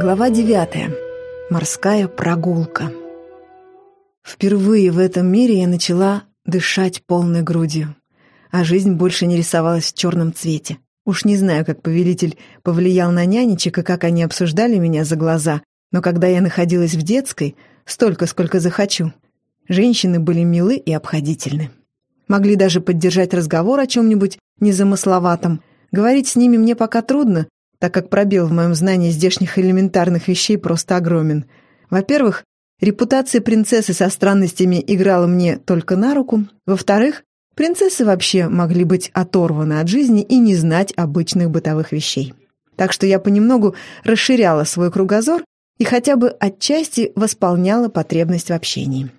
Глава 9. Морская прогулка. Впервые в этом мире я начала дышать полной грудью, а жизнь больше не рисовалась в черном цвете. Уж не знаю, как повелитель повлиял на нянечек и как они обсуждали меня за глаза, но когда я находилась в детской, столько, сколько захочу, женщины были милы и обходительны. Могли даже поддержать разговор о чем-нибудь незамысловатом. Говорить с ними мне пока трудно, так как пробел в моем знании здешних элементарных вещей просто огромен. Во-первых, репутация принцессы со странностями играла мне только на руку. Во-вторых, принцессы вообще могли быть оторваны от жизни и не знать обычных бытовых вещей. Так что я понемногу расширяла свой кругозор и хотя бы отчасти восполняла потребность в общении.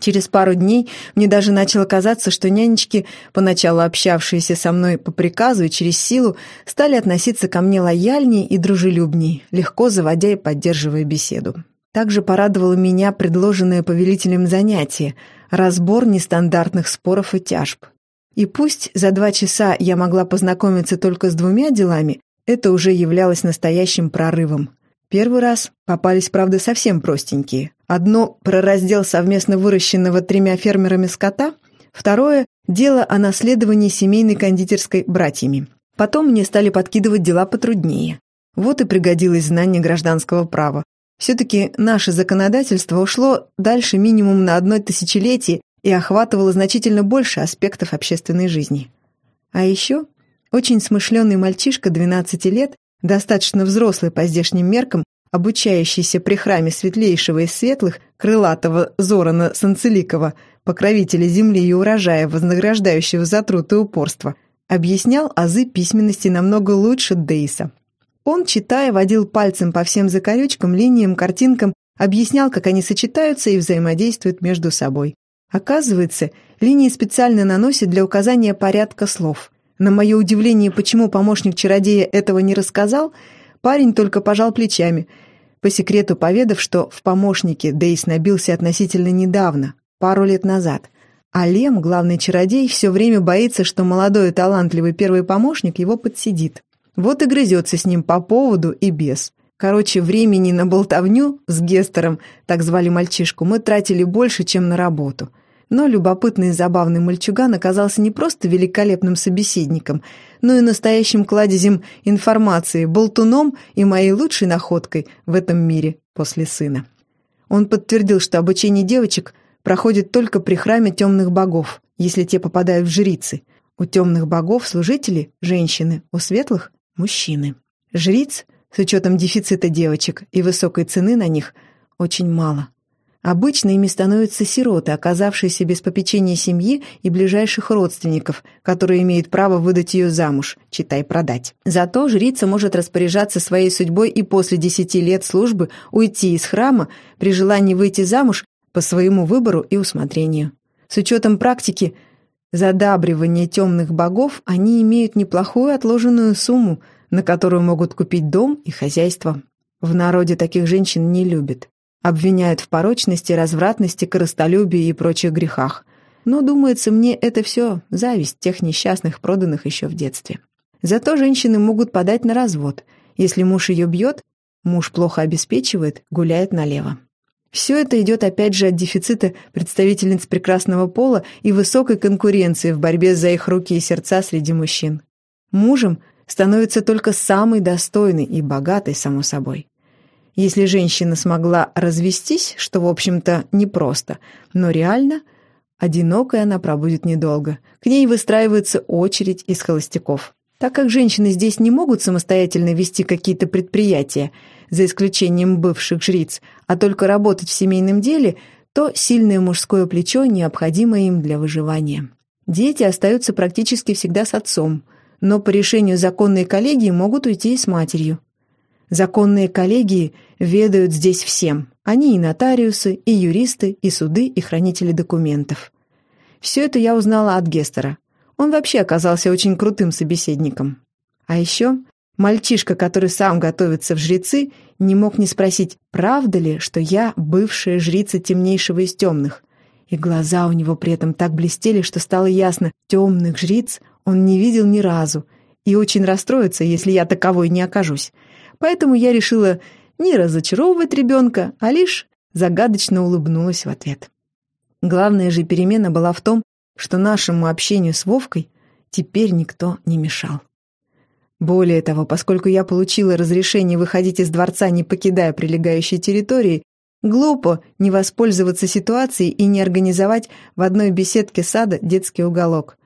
Через пару дней мне даже начало казаться, что нянечки, поначалу общавшиеся со мной по приказу и через силу, стали относиться ко мне лояльнее и дружелюбнее, легко заводя и поддерживая беседу. Также порадовало меня предложенное повелителем занятие – разбор нестандартных споров и тяжб. И пусть за два часа я могла познакомиться только с двумя делами, это уже являлось настоящим прорывом. Первый раз попались, правда, совсем простенькие. Одно про раздел совместно выращенного тремя фермерами скота, второе – дело о наследовании семейной кондитерской братьями. Потом мне стали подкидывать дела потруднее. Вот и пригодилось знание гражданского права. Все-таки наше законодательство ушло дальше минимум на одно тысячелетие и охватывало значительно больше аспектов общественной жизни. А еще очень смышленый мальчишка 12 лет достаточно взрослый по здешним меркам, обучающийся при храме светлейшего из светлых, крылатого Зорана Санцеликова, покровителя земли и урожая, вознаграждающего за труд и упорство, объяснял азы письменности намного лучше Дейса. Он, читая, водил пальцем по всем закорючкам, линиям, картинкам, объяснял, как они сочетаются и взаимодействуют между собой. Оказывается, линии специально наносят для указания порядка слов – на мое удивление, почему помощник чародея этого не рассказал, парень только пожал плечами, по секрету поведав, что в помощнике Дейс набился относительно недавно, пару лет назад. А Лем, главный чародей, все время боится, что молодой и талантливый первый помощник его подсидит. Вот и грызется с ним по поводу и без. Короче, времени на болтовню с Гестером, так звали мальчишку, мы тратили больше, чем на работу – но любопытный и забавный мальчуган оказался не просто великолепным собеседником, но и настоящим кладезем информации, болтуном и моей лучшей находкой в этом мире после сына. Он подтвердил, что обучение девочек проходит только при храме темных богов, если те попадают в жрицы. У темных богов служители – женщины, у светлых – мужчины. Жриц, с учетом дефицита девочек и высокой цены на них, очень мало – Обычно ими становятся сироты, оказавшиеся без попечения семьи и ближайших родственников, которые имеют право выдать ее замуж, читай продать. Зато жрица может распоряжаться своей судьбой и после десяти лет службы уйти из храма при желании выйти замуж по своему выбору и усмотрению. С учетом практики задабривания темных богов, они имеют неплохую отложенную сумму, на которую могут купить дом и хозяйство. В народе таких женщин не любят. Обвиняют в порочности, развратности, корыстолюбии и прочих грехах. Но, думается мне, это все зависть тех несчастных, проданных еще в детстве. Зато женщины могут подать на развод. Если муж ее бьет, муж плохо обеспечивает, гуляет налево. Все это идет опять же от дефицита представительниц прекрасного пола и высокой конкуренции в борьбе за их руки и сердца среди мужчин. Мужем становится только самый достойный и богатый, само собой. Если женщина смогла развестись, что, в общем-то, непросто, но реально, одинокой она пробудет недолго. К ней выстраивается очередь из холостяков. Так как женщины здесь не могут самостоятельно вести какие-то предприятия, за исключением бывших жриц, а только работать в семейном деле, то сильное мужское плечо необходимо им для выживания. Дети остаются практически всегда с отцом, но по решению законной коллегии могут уйти и с матерью. Законные коллегии ведают здесь всем. Они и нотариусы, и юристы, и суды, и хранители документов. Все это я узнала от Гестера. Он вообще оказался очень крутым собеседником. А еще мальчишка, который сам готовится в жрецы, не мог не спросить, правда ли, что я бывшая жрица темнейшего из темных. И глаза у него при этом так блестели, что стало ясно, темных жриц он не видел ни разу, и очень расстроится, если я таковой не окажусь. Поэтому я решила не разочаровывать ребенка, а лишь загадочно улыбнулась в ответ. Главная же перемена была в том, что нашему общению с Вовкой теперь никто не мешал. Более того, поскольку я получила разрешение выходить из дворца, не покидая прилегающей территории, глупо не воспользоваться ситуацией и не организовать в одной беседке сада детский уголок.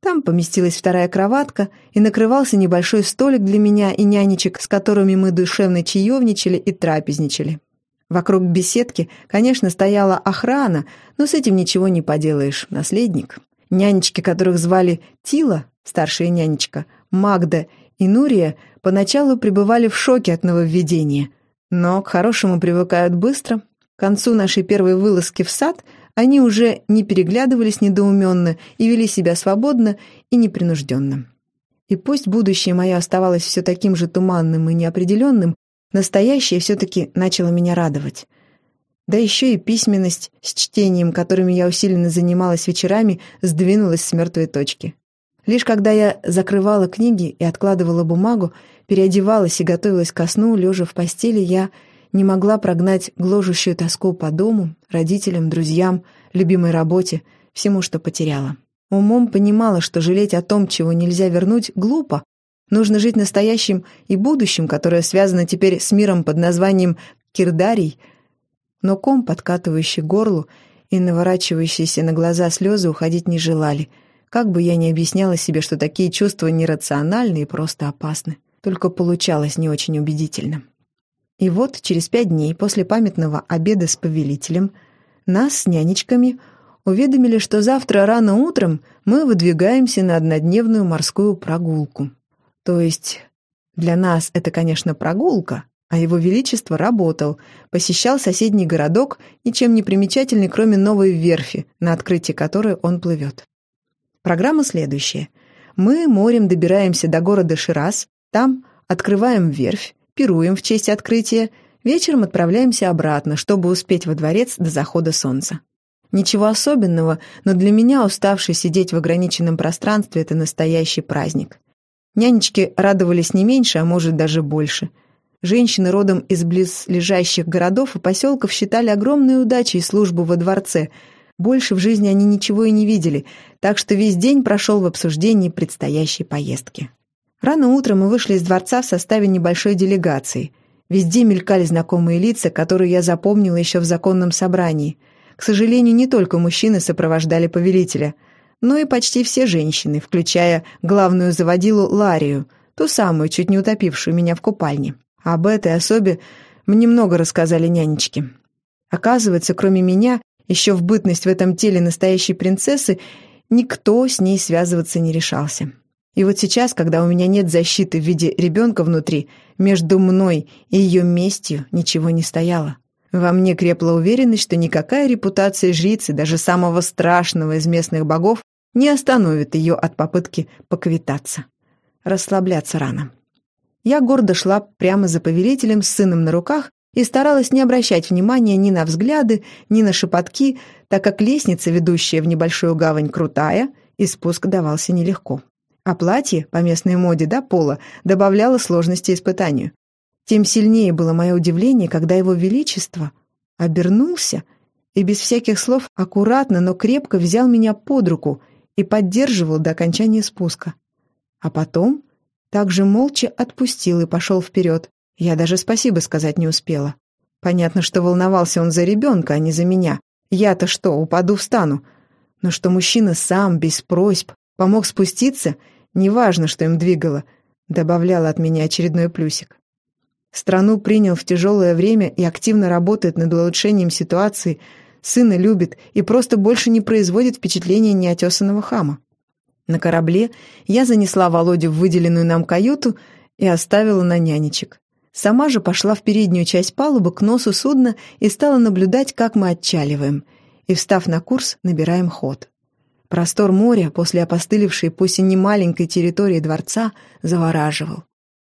Там поместилась вторая кроватка и накрывался небольшой столик для меня и нянечек, с которыми мы душевно чаевничали и трапезничали. Вокруг беседки, конечно, стояла охрана, но с этим ничего не поделаешь, наследник. Нянечки, которых звали Тила, старшая нянечка, Магда и Нурия, поначалу пребывали в шоке от нововведения, но к хорошему привыкают быстро. К концу нашей первой вылазки в сад они уже не переглядывались недоуменно и вели себя свободно и непринужденно. И пусть будущее мое оставалось все таким же туманным и неопределенным, Настоящее все-таки начало меня радовать. Да еще и письменность с чтением, которыми я усиленно занималась вечерами, сдвинулась с мертвой точки. Лишь когда я закрывала книги и откладывала бумагу, переодевалась и готовилась ко сну, лежа в постели, я не могла прогнать гложущую тоску по дому, родителям, друзьям, любимой работе, всему, что потеряла. Умом понимала, что жалеть о том, чего нельзя вернуть, глупо, Нужно жить настоящим и будущим, которое связано теперь с миром под названием Кирдарий, но ком, подкатывающий горлу и наворачивающиеся на глаза слезы, уходить не желали. Как бы я ни объясняла себе, что такие чувства нерациональны и просто опасны, только получалось не очень убедительно. И вот через пять дней после памятного обеда с повелителем нас с нянечками уведомили, что завтра рано утром мы выдвигаемся на однодневную морскую прогулку. То есть для нас это, конечно, прогулка, а его величество работал, посещал соседний городок, ничем не примечательный, кроме новой верфи, на открытие которой он плывет. Программа следующая. Мы морем добираемся до города Шираз, там открываем верфь, пируем в честь открытия, вечером отправляемся обратно, чтобы успеть во дворец до захода солнца. Ничего особенного, но для меня, уставший сидеть в ограниченном пространстве, это настоящий праздник. Нянечки радовались не меньше, а может даже больше. Женщины родом из близлежащих городов и поселков считали огромной удачей службу во дворце. Больше в жизни они ничего и не видели, так что весь день прошел в обсуждении предстоящей поездки. Рано утром мы вышли из дворца в составе небольшой делегации. Везде мелькали знакомые лица, которые я запомнила еще в законном собрании. К сожалению, не только мужчины сопровождали повелителя – но и почти все женщины, включая главную заводилу Ларию, ту самую, чуть не утопившую меня в купальне. Об этой особе мне много рассказали нянечки. Оказывается, кроме меня, еще в бытность в этом теле настоящей принцессы, никто с ней связываться не решался. И вот сейчас, когда у меня нет защиты в виде ребенка внутри, между мной и ее местью ничего не стояло. Во мне крепла уверенность, что никакая репутация жрицы, даже самого страшного из местных богов, не остановит ее от попытки поквитаться. Расслабляться рано. Я гордо шла прямо за повелителем с сыном на руках и старалась не обращать внимания ни на взгляды, ни на шепотки, так как лестница, ведущая в небольшую гавань, крутая, и спуск давался нелегко. А платье, по местной моде до пола, добавляло сложности испытанию. Тем сильнее было мое удивление, когда его величество обернулся и без всяких слов аккуратно, но крепко взял меня под руку и поддерживал до окончания спуска. А потом также молча отпустил и пошел вперед. Я даже спасибо сказать не успела. Понятно, что волновался он за ребенка, а не за меня. Я-то что, упаду, встану? Но что мужчина сам, без просьб, помог спуститься, неважно, что им двигало, добавляло от меня очередной плюсик. Страну принял в тяжелое время и активно работает над улучшением ситуации – сына любит и просто больше не производит впечатления неотесанного хама. На корабле я занесла Володю в выделенную нам каюту и оставила на нянечек. Сама же пошла в переднюю часть палубы к носу судна и стала наблюдать, как мы отчаливаем, и, встав на курс, набираем ход. Простор моря после опостылевшей, пусть и не маленькой территории дворца, завораживал.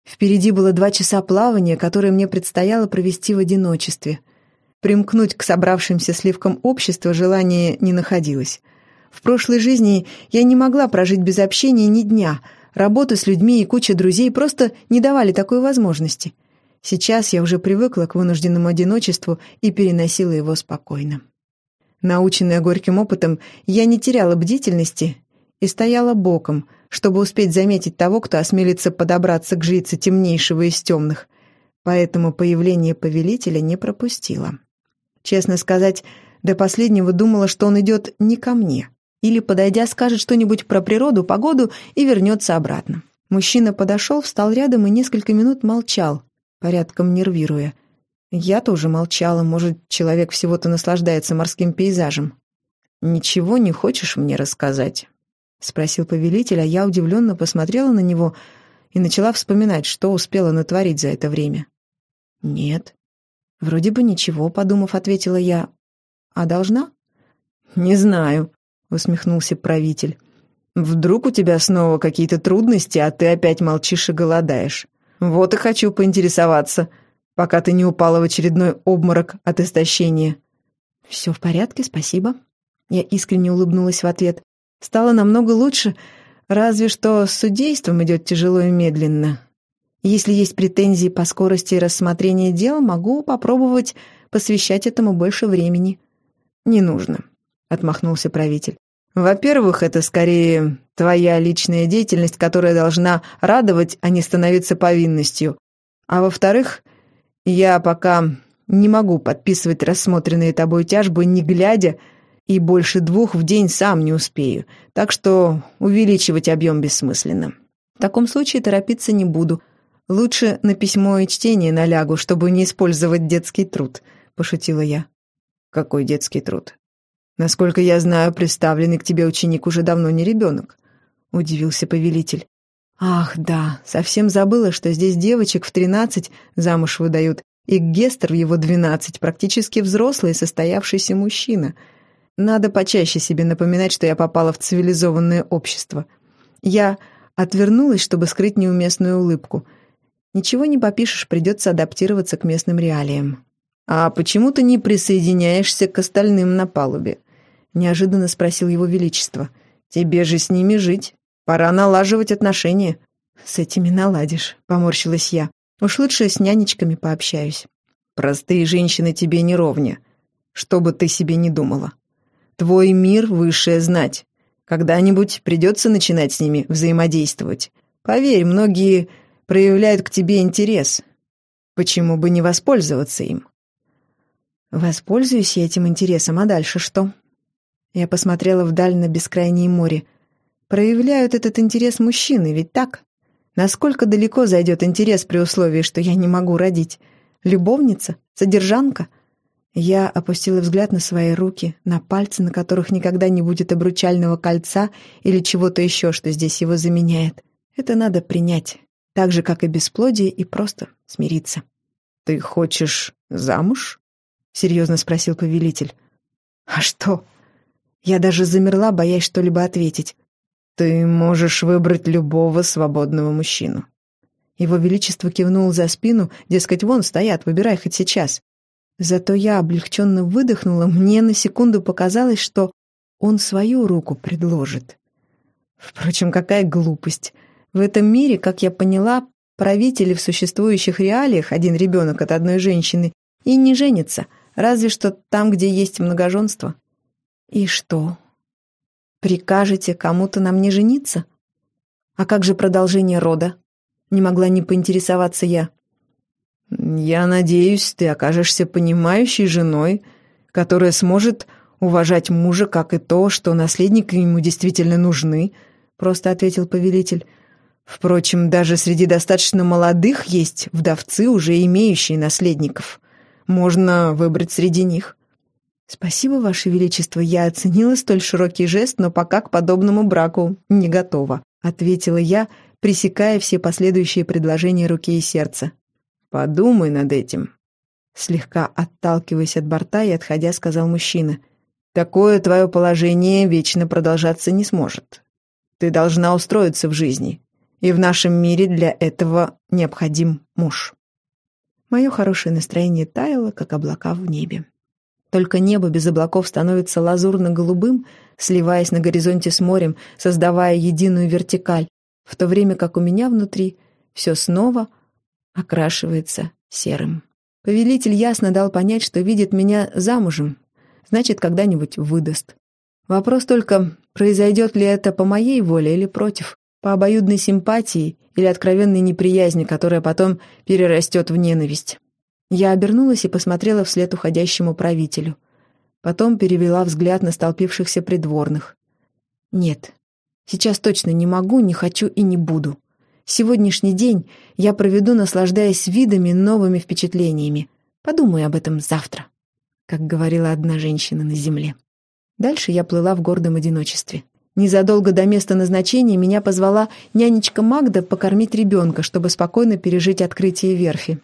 Впереди было два часа плавания, которые мне предстояло провести в одиночестве — Примкнуть к собравшимся сливкам общества желания не находилось. В прошлой жизни я не могла прожить без общения ни дня. Работа с людьми и куча друзей просто не давали такой возможности. Сейчас я уже привыкла к вынужденному одиночеству и переносила его спокойно. Наученная горьким опытом, я не теряла бдительности и стояла боком, чтобы успеть заметить того, кто осмелится подобраться к жрице темнейшего из темных, поэтому появление повелителя не пропустила. Честно сказать, до последнего думала, что он идет не ко мне, или, подойдя, скажет что-нибудь про природу, погоду и вернется обратно. Мужчина подошел, встал рядом и несколько минут молчал, порядком нервируя. Я тоже молчала, может, человек всего-то наслаждается морским пейзажем. «Ничего не хочешь мне рассказать?» — спросил повелитель, а я удивленно посмотрела на него и начала вспоминать, что успела натворить за это время. «Нет». «Вроде бы ничего», — подумав, ответила я. «А должна?» «Не знаю», — усмехнулся правитель. «Вдруг у тебя снова какие-то трудности, а ты опять молчишь и голодаешь. Вот и хочу поинтересоваться, пока ты не упала в очередной обморок от истощения». «Все в порядке, спасибо». Я искренне улыбнулась в ответ. «Стало намного лучше, разве что с судейством идет тяжело и медленно. Если есть претензии по скорости рассмотрения дел, могу попробовать посвящать этому больше времени». «Не нужно», — отмахнулся правитель. «Во-первых, это скорее твоя личная деятельность, которая должна радовать, а не становиться повинностью. А во-вторых, я пока не могу подписывать рассмотренные тобой тяжбы, не глядя, и больше двух в день сам не успею, так что увеличивать объем бессмысленно. В таком случае торопиться не буду. Лучше на письмо и чтение налягу, чтобы не использовать детский труд», — пошутила я. «Какой детский труд?» «Насколько я знаю, представленный к тебе ученик уже давно не ребенок», — удивился повелитель. Ах, да, совсем забыла, что здесь девочек в тринадцать замуж выдают, и Гестер в его двенадцать практически взрослый состоявшийся мужчина. Надо почаще себе напоминать, что я попала в цивилизованное общество. Я отвернулась, чтобы скрыть неуместную улыбку. Ничего не попишешь, придется адаптироваться к местным реалиям. «А почему ты не присоединяешься к остальным на палубе?» — неожиданно спросил его величество. «Тебе же с ними жить». Пора налаживать отношения». «С этими наладишь», — поморщилась я. «Уж лучше с нянечками пообщаюсь». «Простые женщины тебе не ровня, что бы ты себе не думала. Твой мир — высшая знать. Когда-нибудь придется начинать с ними взаимодействовать. Поверь, многие проявляют к тебе интерес. Почему бы не воспользоваться им?» «Воспользуюсь я этим интересом, а дальше что?» Я посмотрела вдаль на бескрайнее море — проявляют этот интерес мужчины, ведь так? Насколько далеко зайдет интерес при условии, что я не могу родить? Любовница? Содержанка? Я опустила взгляд на свои руки, на пальцы, на которых никогда не будет обручального кольца или чего-то еще, что здесь его заменяет. Это надо принять, так же, как и бесплодие, и просто смириться. «Ты хочешь замуж?» — серьезно спросил повелитель. «А что?» Я даже замерла, боясь что-либо ответить. «Ты можешь выбрать любого свободного мужчину». Его Величество кивнул за спину, дескать, вон стоят, выбирай хоть сейчас. Зато я облегченно выдохнула, мне на секунду показалось, что он свою руку предложит. Впрочем, какая глупость. В этом мире, как я поняла, правители в существующих реалиях, один ребенок от одной женщины, и не женятся, разве что там, где есть многоженство. И что? Прикажете кому-то нам не жениться? А как же продолжение рода? Не могла не поинтересоваться я. Я надеюсь, ты окажешься понимающей женой, которая сможет уважать мужа, как и то, что наследники ему действительно нужны, просто ответил повелитель. Впрочем, даже среди достаточно молодых есть вдовцы, уже имеющие наследников. Можно выбрать среди них. «Спасибо, Ваше Величество, я оценила столь широкий жест, но пока к подобному браку не готова», ответила я, пресекая все последующие предложения руки и сердца. «Подумай над этим», слегка отталкиваясь от борта и отходя, сказал мужчина. «Такое твое положение вечно продолжаться не сможет. Ты должна устроиться в жизни, и в нашем мире для этого необходим муж». Мое хорошее настроение таяло, как облака в небе. Только небо без облаков становится лазурно-голубым, сливаясь на горизонте с морем, создавая единую вертикаль, в то время как у меня внутри все снова окрашивается серым. Повелитель ясно дал понять, что видит меня замужем, значит, когда-нибудь выдаст. Вопрос только, произойдет ли это по моей воле или против, по обоюдной симпатии или откровенной неприязни, которая потом перерастет в ненависть. Я обернулась и посмотрела вслед уходящему правителю. Потом перевела взгляд на столпившихся придворных. Нет, сейчас точно не могу, не хочу и не буду. Сегодняшний день я проведу, наслаждаясь видами, новыми впечатлениями. Подумаю об этом завтра, как говорила одна женщина на земле. Дальше я плыла в гордом одиночестве. Незадолго до места назначения меня позвала нянечка Магда покормить ребенка, чтобы спокойно пережить открытие верфи.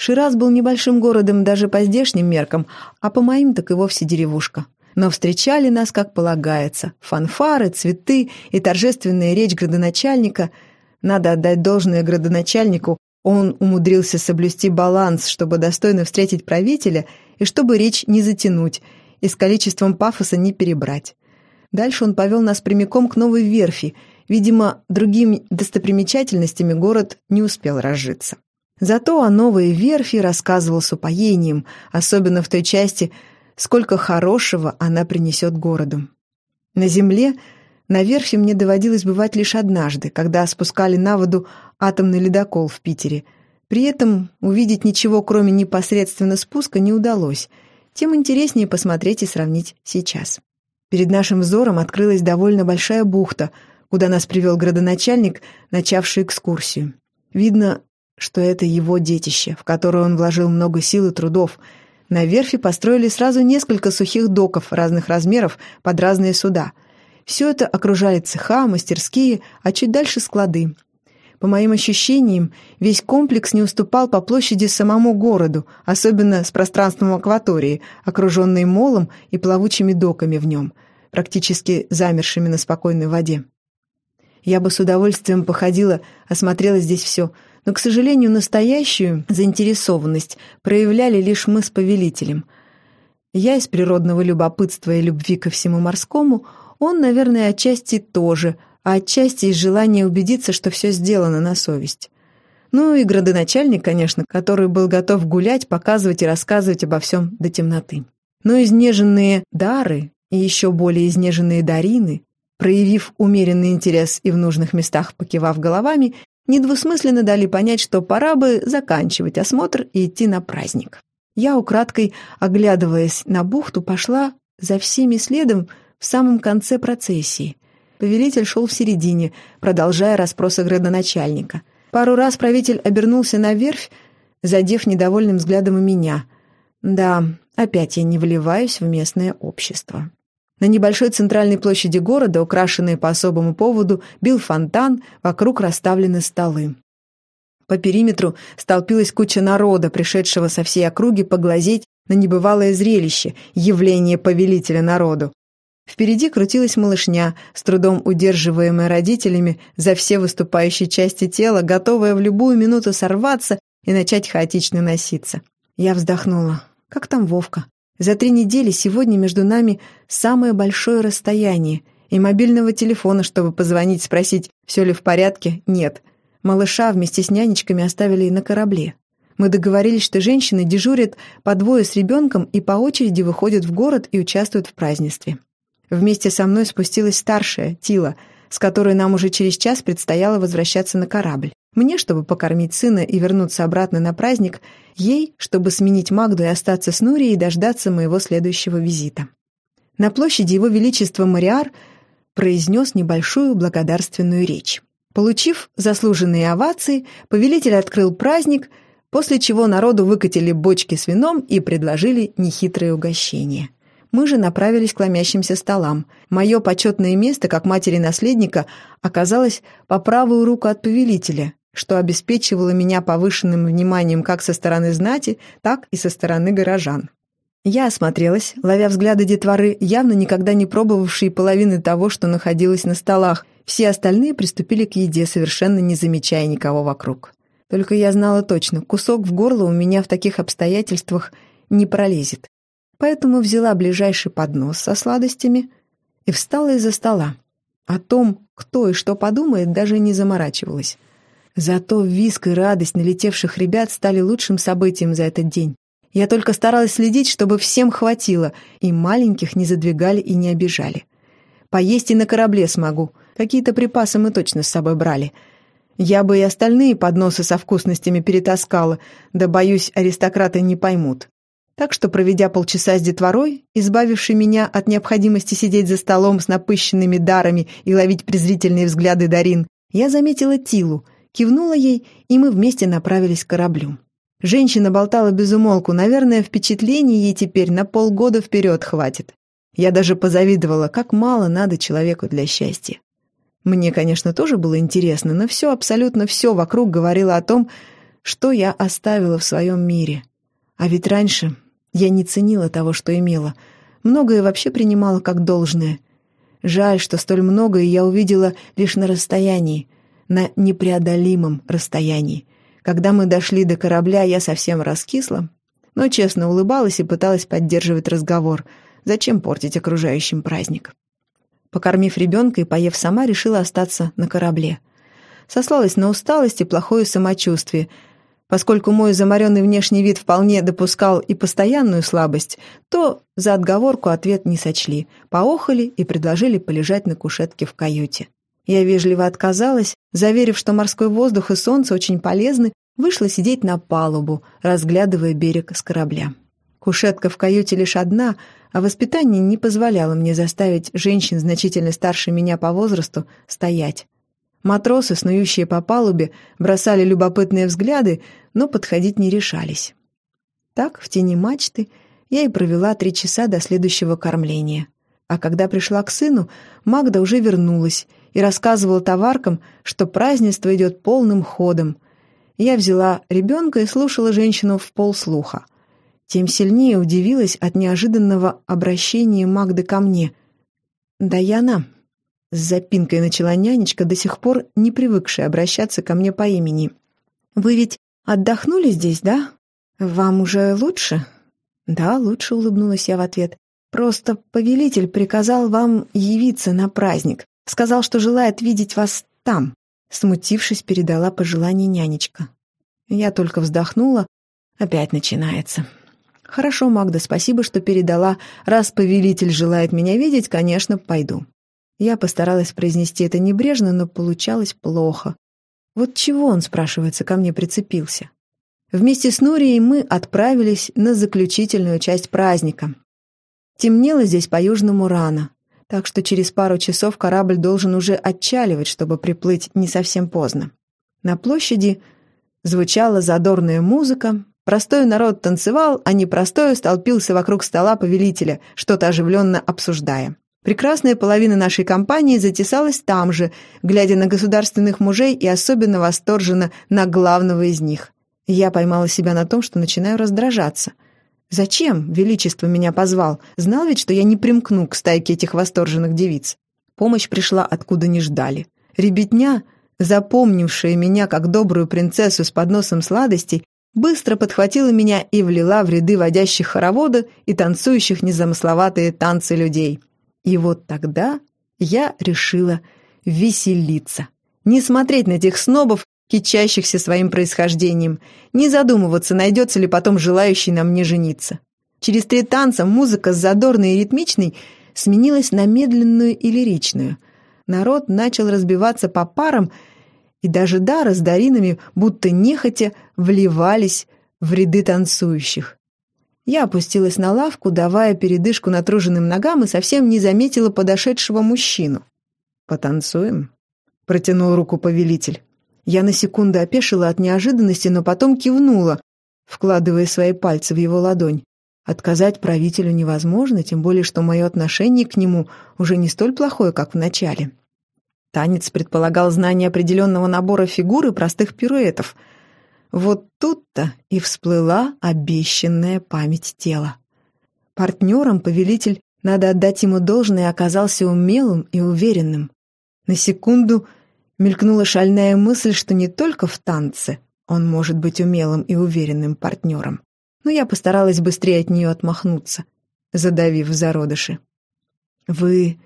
Шираз был небольшим городом даже по здешним меркам, а по моим так и вовсе деревушка. Но встречали нас, как полагается. Фанфары, цветы и торжественная речь градоначальника — надо отдать должное градоначальнику, он умудрился соблюсти баланс, чтобы достойно встретить правителя и чтобы речь не затянуть, и с количеством пафоса не перебрать. Дальше он повел нас прямиком к новой верфи. Видимо, другими достопримечательностями город не успел разжиться. Зато о новой верфи рассказывал с упоением, особенно в той части, сколько хорошего она принесет городу. На земле на верфи мне доводилось бывать лишь однажды, когда спускали на воду атомный ледокол в Питере. При этом увидеть ничего, кроме непосредственно спуска, не удалось. Тем интереснее посмотреть и сравнить сейчас. Перед нашим взором открылась довольно большая бухта, куда нас привел градоначальник, начавший экскурсию. Видно, что это его детище, в которое он вложил много сил и трудов. На верфи построили сразу несколько сухих доков разных размеров под разные суда — все это окружали цеха, мастерские, а чуть дальше склады. По моим ощущениям, весь комплекс не уступал по площади самому городу, особенно с пространством акватории, окруженной молом и плавучими доками в нем, практически замершими на спокойной воде. Я бы с удовольствием походила, осмотрела здесь все, но, к сожалению, настоящую заинтересованность проявляли лишь мы с повелителем. Я из природного любопытства и любви ко всему морскому – он, наверное, отчасти тоже, а отчасти из желания убедиться, что все сделано на совесть. Ну и градоначальник, конечно, который был готов гулять, показывать и рассказывать обо всем до темноты. Но изнеженные дары и еще более изнеженные дарины, проявив умеренный интерес и в нужных местах покивав головами, недвусмысленно дали понять, что пора бы заканчивать осмотр и идти на праздник. Я, украдкой оглядываясь на бухту, пошла за всеми следом, в самом конце процессии. Повелитель шел в середине, продолжая расспросы градоначальника. Пару раз правитель обернулся на верфь, задев недовольным взглядом и меня. Да, опять я не вливаюсь в местное общество. На небольшой центральной площади города, украшенной по особому поводу, бил фонтан, вокруг расставлены столы. По периметру столпилась куча народа, пришедшего со всей округи поглазеть на небывалое зрелище, явление повелителя народу. Впереди крутилась малышня, с трудом удерживаемая родителями за все выступающие части тела, готовая в любую минуту сорваться и начать хаотично носиться. Я вздохнула. Как там Вовка? За три недели сегодня между нами самое большое расстояние, и мобильного телефона, чтобы позвонить, спросить, все ли в порядке, нет. Малыша вместе с нянечками оставили на корабле. Мы договорились, что женщины дежурят по двое с ребенком и по очереди выходят в город и участвуют в празднестве. Вместе со мной спустилась старшая, Тила, с которой нам уже через час предстояло возвращаться на корабль. Мне, чтобы покормить сына и вернуться обратно на праздник, ей, чтобы сменить Магду и остаться с Нурией и дождаться моего следующего визита. На площади его величества Мариар произнес небольшую благодарственную речь. Получив заслуженные овации, повелитель открыл праздник, после чего народу выкатили бочки с вином и предложили нехитрое угощение. Мы же направились к ломящимся столам. Мое почетное место, как матери-наследника, оказалось по правую руку от повелителя, что обеспечивало меня повышенным вниманием как со стороны знати, так и со стороны горожан. Я осмотрелась, ловя взгляды детворы, явно никогда не пробовавшие половины того, что находилось на столах. Все остальные приступили к еде, совершенно не замечая никого вокруг. Только я знала точно, кусок в горло у меня в таких обстоятельствах не пролезет поэтому взяла ближайший поднос со сладостями и встала из-за стола. О том, кто и что подумает, даже не заморачивалась. Зато виск и радость налетевших ребят стали лучшим событием за этот день. Я только старалась следить, чтобы всем хватило, и маленьких не задвигали и не обижали. Поесть и на корабле смогу. Какие-то припасы мы точно с собой брали. Я бы и остальные подносы со вкусностями перетаскала, да, боюсь, аристократы не поймут. Так что, проведя полчаса с детворой, избавившей меня от необходимости сидеть за столом с напыщенными дарами и ловить презрительные взгляды Дарин, я заметила Тилу, кивнула ей, и мы вместе направились к кораблю. Женщина болтала без умолку, наверное, впечатлений ей теперь на полгода вперед хватит. Я даже позавидовала, как мало надо человеку для счастья. Мне, конечно, тоже было интересно, но все, абсолютно все вокруг говорило о том, что я оставила в своем мире. А ведь раньше я не ценила того, что имела. Многое вообще принимала как должное. Жаль, что столь многое я увидела лишь на расстоянии, на непреодолимом расстоянии. Когда мы дошли до корабля, я совсем раскисла, но честно улыбалась и пыталась поддерживать разговор — Зачем портить окружающим праздник? Покормив ребенка и поев сама, решила остаться на корабле. Сослалась на усталость и плохое самочувствие. Поскольку мой заморенный внешний вид вполне допускал и постоянную слабость, то за отговорку ответ не сочли, поохали и предложили полежать на кушетке в каюте. Я вежливо отказалась, заверив, что морской воздух и солнце очень полезны, вышла сидеть на палубу, разглядывая берег с корабля. Кушетка в каюте лишь одна, а воспитание не позволяло мне заставить женщин, значительно старше меня по возрасту, стоять. Матросы, снующие по палубе, бросали любопытные взгляды, но подходить не решались. Так, в тени мачты, я и провела три часа до следующего кормления. А когда пришла к сыну, Магда уже вернулась и рассказывала товаркам, что празднество идет полным ходом. Я взяла ребенка и слушала женщину в полслуха тем сильнее удивилась от неожиданного обращения Магды ко мне. «Даяна», — с запинкой начала нянечка, до сих пор не привыкшая обращаться ко мне по имени. «Вы ведь отдохнули здесь, да? Вам уже лучше?» «Да, лучше», — улыбнулась я в ответ. «Просто повелитель приказал вам явиться на праздник. Сказал, что желает видеть вас там», — смутившись, передала пожелание нянечка. Я только вздохнула. Опять начинается. «Хорошо, Магда, спасибо, что передала. Раз повелитель желает меня видеть, конечно, пойду». Я постаралась произнести это небрежно, но получалось плохо. Вот чего он, спрашивается, ко мне прицепился? Вместе с Нурией мы отправились на заключительную часть праздника. Темнело здесь по-южному рано, так что через пару часов корабль должен уже отчаливать, чтобы приплыть не совсем поздно. На площади звучала задорная музыка, Простой народ танцевал, а непростой столпился вокруг стола повелителя, что-то оживленно обсуждая. Прекрасная половина нашей компании затесалась там же, глядя на государственных мужей и особенно восторженно на главного из них. Я поймала себя на том, что начинаю раздражаться. Зачем Величество меня позвал? Знал ведь, что я не примкну к стайке этих восторженных девиц. Помощь пришла, откуда не ждали. Ребятня, запомнившая меня как добрую принцессу с подносом сладостей, быстро подхватила меня и влила в ряды водящих хоровода и танцующих незамысловатые танцы людей. И вот тогда я решила веселиться. Не смотреть на тех снобов, кичащихся своим происхождением, не задумываться, найдется ли потом желающий на мне жениться. Через три танца музыка с задорной и ритмичной сменилась на медленную и лиричную. Народ начал разбиваться по парам, и даже Дара с Даринами будто нехотя вливались в ряды танцующих. Я опустилась на лавку, давая передышку натруженным ногам и совсем не заметила подошедшего мужчину. «Потанцуем?» — протянул руку повелитель. Я на секунду опешила от неожиданности, но потом кивнула, вкладывая свои пальцы в его ладонь. Отказать правителю невозможно, тем более, что мое отношение к нему уже не столь плохое, как в начале. Танец предполагал знание определенного набора фигур и простых пируэтов. Вот тут-то и всплыла обещанная память тела. Партнером повелитель, надо отдать ему должное, оказался умелым и уверенным. На секунду мелькнула шальная мысль, что не только в танце он может быть умелым и уверенным партнером. Но я постаралась быстрее от нее отмахнуться, задавив зародыши. «Вы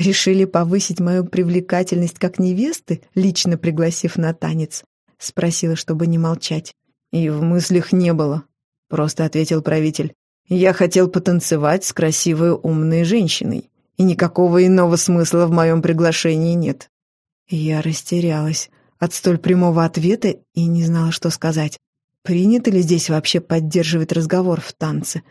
Решили повысить мою привлекательность как невесты, лично пригласив на танец? — спросила, чтобы не молчать. «И в мыслях не было», — просто ответил правитель. «Я хотел потанцевать с красивой умной женщиной, и никакого иного смысла в моем приглашении нет». Я растерялась от столь прямого ответа и не знала, что сказать. Принято ли здесь вообще поддерживать разговор в танце?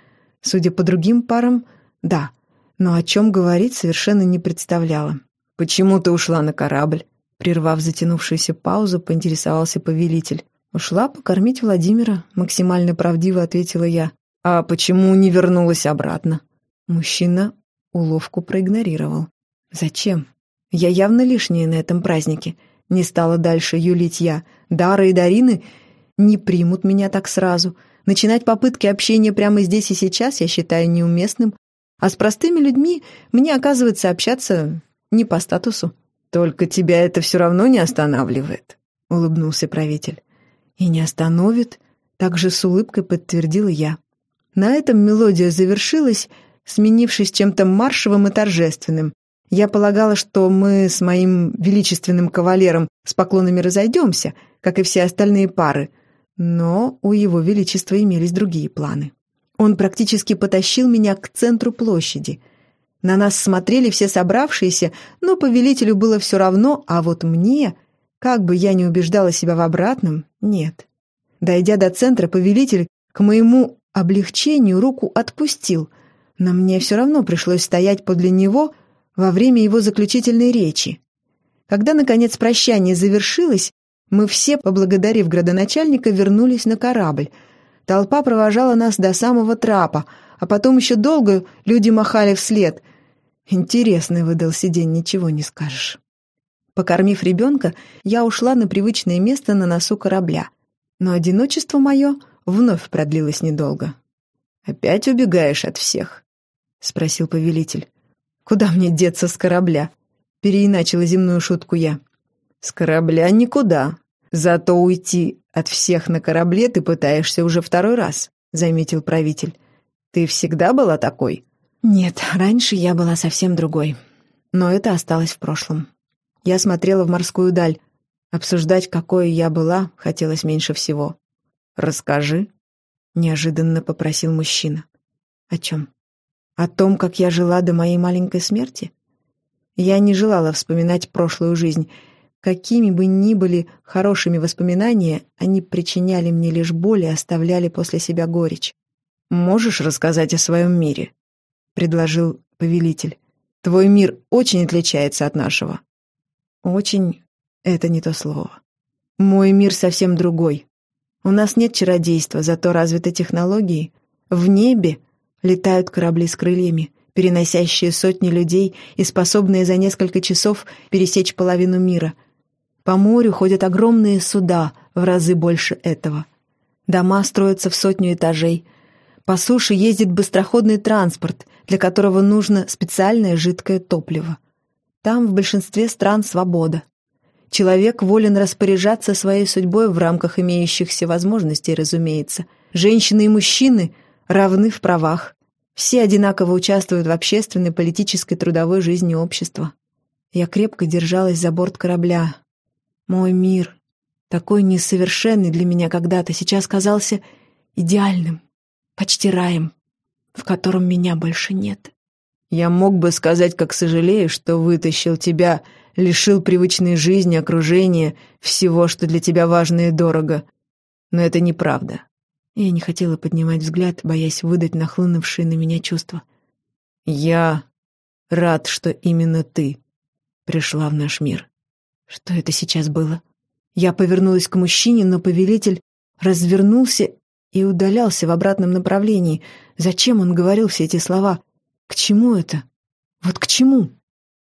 Судя по другим парам, да, но о чем говорить совершенно не представляла. «Почему ты ушла на корабль?» Прервав затянувшуюся паузу, поинтересовался повелитель. «Ушла покормить Владимира», — максимально правдиво ответила я. «А почему не вернулась обратно?» Мужчина уловку проигнорировал. «Зачем? Я явно лишняя на этом празднике. Не стала дальше юлить я. Дара и Дарины не примут меня так сразу. Начинать попытки общения прямо здесь и сейчас я считаю неуместным. А с простыми людьми мне, оказывается, общаться не по статусу. «Только тебя это все равно не останавливает», — улыбнулся правитель. «И не остановит», — также с улыбкой подтвердила я. На этом мелодия завершилась, сменившись чем-то маршевым и торжественным. Я полагала, что мы с моим величественным кавалером с поклонами разойдемся, как и все остальные пары, но у его величества имелись другие планы. Он практически потащил меня к центру площади. На нас смотрели все собравшиеся, но повелителю было все равно, а вот мне, как бы я ни убеждала себя в обратном, нет. Дойдя до центра, повелитель к моему облегчению руку отпустил, но мне все равно пришлось стоять подле него во время его заключительной речи. Когда, наконец, прощание завершилось, мы все, поблагодарив градоначальника, вернулись на корабль. Толпа провожала нас до самого трапа, а потом еще долго люди махали вслед. Интересный выдался день, ничего не скажешь. Покормив ребенка, я ушла на привычное место на носу корабля. Но одиночество мое вновь продлилось недолго. «Опять убегаешь от всех?» — спросил повелитель. «Куда мне деться с корабля?» — переиначила земную шутку я. «С корабля никуда. Зато уйти от всех на корабле ты пытаешься уже второй раз», — заметил правитель. «Ты всегда была такой?» «Нет, раньше я была совсем другой. Но это осталось в прошлом. Я смотрела в морскую даль. Обсуждать, какой я была, хотелось меньше всего. «Расскажи», — неожиданно попросил мужчина. «О чем? О том, как я жила до моей маленькой смерти?» Я не желала вспоминать прошлую жизнь. Какими бы ни были хорошими воспоминания, они причиняли мне лишь боль и оставляли после себя горечь. «Можешь рассказать о своем мире?» — предложил повелитель. «Твой мир очень отличается от нашего». «Очень — это не то слово. Мой мир совсем другой. У нас нет чародейства, зато развиты технологии. В небе летают корабли с крыльями, переносящие сотни людей и способные за несколько часов пересечь половину мира. По морю ходят огромные суда, в разы больше этого. Дома строятся в сотню этажей — по суше ездит быстроходный транспорт, для которого нужно специальное жидкое топливо. Там в большинстве стран свобода. Человек волен распоряжаться своей судьбой в рамках имеющихся возможностей, разумеется. Женщины и мужчины равны в правах. Все одинаково участвуют в общественной, политической, трудовой жизни общества. Я крепко держалась за борт корабля. Мой мир, такой несовершенный для меня когда-то, сейчас казался идеальным почти раем, в котором меня больше нет. Я мог бы сказать, как сожалею, что вытащил тебя, лишил привычной жизни, окружения, всего, что для тебя важно и дорого. Но это неправда. Я не хотела поднимать взгляд, боясь выдать нахлынувшие на меня чувства. Я рад, что именно ты пришла в наш мир. Что это сейчас было? Я повернулась к мужчине, но повелитель развернулся и удалялся в обратном направлении. Зачем он говорил все эти слова? К чему это? Вот к чему?